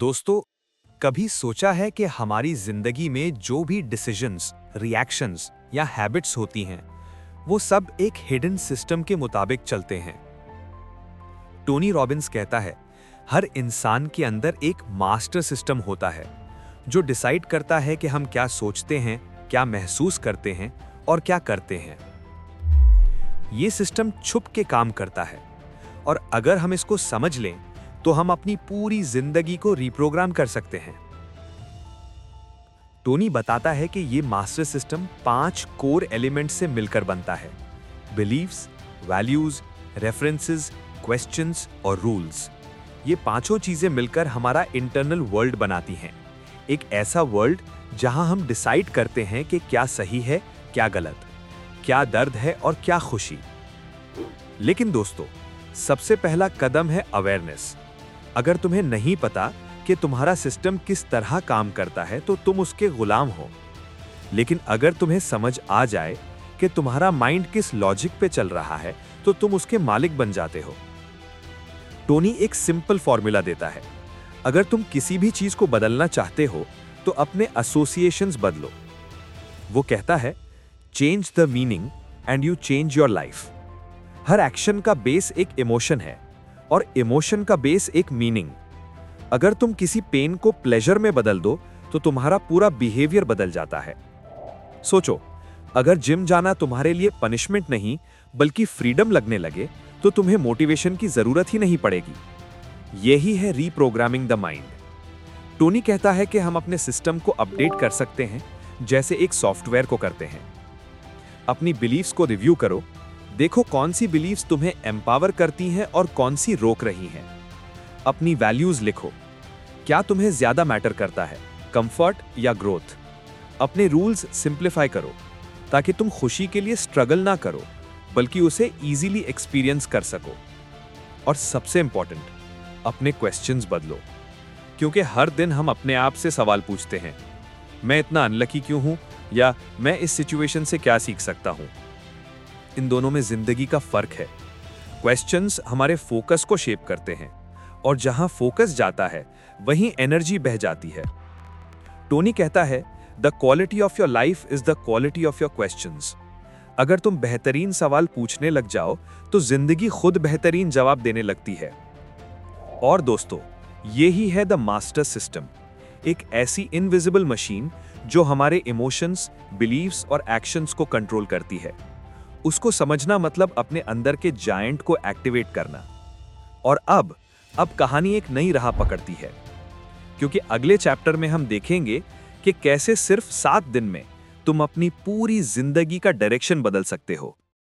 दोस्तों कभी सोचा है कि हमारी ज़िंदगी में जो भी डिसीजंस, रिएक्शंस या हैबिट्स होती हैं वो सब एक हिडन सिस्टम के मुताबिक चलते हैं। टोनी रॉबिन्स कहता है हर इंसान के अंदर एक मास्टर सिस्टम होता है जो डिसाइड करता है कि हम क्या सोचते हैं क्या महसूस करते हैं और क्या करते हैं। ये सिस्टम छुप के काम करता है और अगर हम इसको समझ लें तो हम अपनी पूरी ज़िंदगी को रिप्रोग्राम कर सकते हैं। टोनी बताता है कि यह मास्टर सिस्टम पाँच कोर एलिमेंट से मिलकर बनता है। बिलीव्स, वैल्यूज़ रेफरेंसेस, क्वेश्चंस और रूल्स ये पाँचों चीज़ें मिलकर हमारा इंटरनल वर्ल्ड बनाती हैं। एक ऐसा वर्ल्ड जहाँ हम डिसाइड करते हैं कि क्या सही है क्या गलत क्या दर्द है और क्या खुशी। लेकिन दोस्तों सबसे पहला कदम है अवेयरनेस अगर तुम्हें नहीं पता कि तुम्हारा सिस्टम किस तरह काम करता है तो तुम उसके गुलाम हो। लेकिन अगर तुम्हें समझ आ जाए कि तुम्हारा माइंड किस लॉजिक पे चल रहा है तो तुम उसके मालिक बन जाते हो। टोनी एक सिंपल फॉर्मूला देता है। अगर तुम किसी भी चीज़ को बदलना चाहते हो तो अपने एसोसिएशंस बदलो। वो कहता है change the meaning and you change your life her action का बेस एक इमोशन है। और इमोशन का बेस एक मीनिंग अगर तुम किसी पेन को प्लेजर में बदल दो तो तुम्हारा पूरा बिहेवियर बदल जाता है। सोचो, अगर जिम जाना तुम्हारे लिए पनिशमेंट नहीं, बल्कि फ्रीडम लगने लगे तो तुम्हें मोटिवेशन की ज़रूरत ही नहीं पड़ेगी। यही है रीप्रोग्रामिंग द माइंड टोनी कहता है कि हम अपने सिस्टम को अपडेट कर सकते हैं, जैसे एक सॉफ्टवेयर को करते हैं। अपनी बिलीफ्स को रिव्यू करो देखो कौन सी बिलीव्स तुम्हें एम्पावर करती हैं और कौन सी रोक रही हैं। अपनी वैल्यूज़ लिखो। क्या तुम्हें ज़्यादा मैटर करता है? कंफर्ट या ग्रोथ अपने रूल्स सिंप्लीफाई करो, ताकि तुम खुशी के लिए स्ट्रगल ना करो, बल्कि उसे इजीली एक्सपीरियंस कर सको। और सबसे इंपॉर्टेंट अपने क्वेश्चंस बदलो, क्योंकि हर दिन हम अपने आप से सवाल पूछते हैं। मैं इतना अनलकी क्यों हूँ? या मैं इस सिचुएशन से क्या सीख सकता हूँ? इन दोनों में ज़िंदगी का फ़र्क है। क्वेश्चंस हमारे फोकस को शेप करते हैं, और जहाँ फोकस जाता है, वहीं एनर्जी बह जाती है। टोनी कहता है the quality of your life is the quality of your question अगर तुम बेहतरीन सवाल पूछने लग जाओ तो ज़िंदगी खुद बेहतरीन जवाब देने लगती है। और दोस्तों, ये ही है द मास्टर सिस्टम एक ऐसी इनविजिबल मशीन जो हमारे इमोशंस बिलीव्स और एक्शंस को कंट्रोल करती है। उसको समझना मतलब अपने अंदर के जायंट को एक्टिवेट करना। और अब अब कहानी एक नई राह पकड़ती है। क्योंकि अगले चैप्टर में हम देखेंगे कि कैसे सिर्फ़ सात दिन में तुम अपनी पूरी ज़िंदगी का डायरेक्शन बदल सकते हो।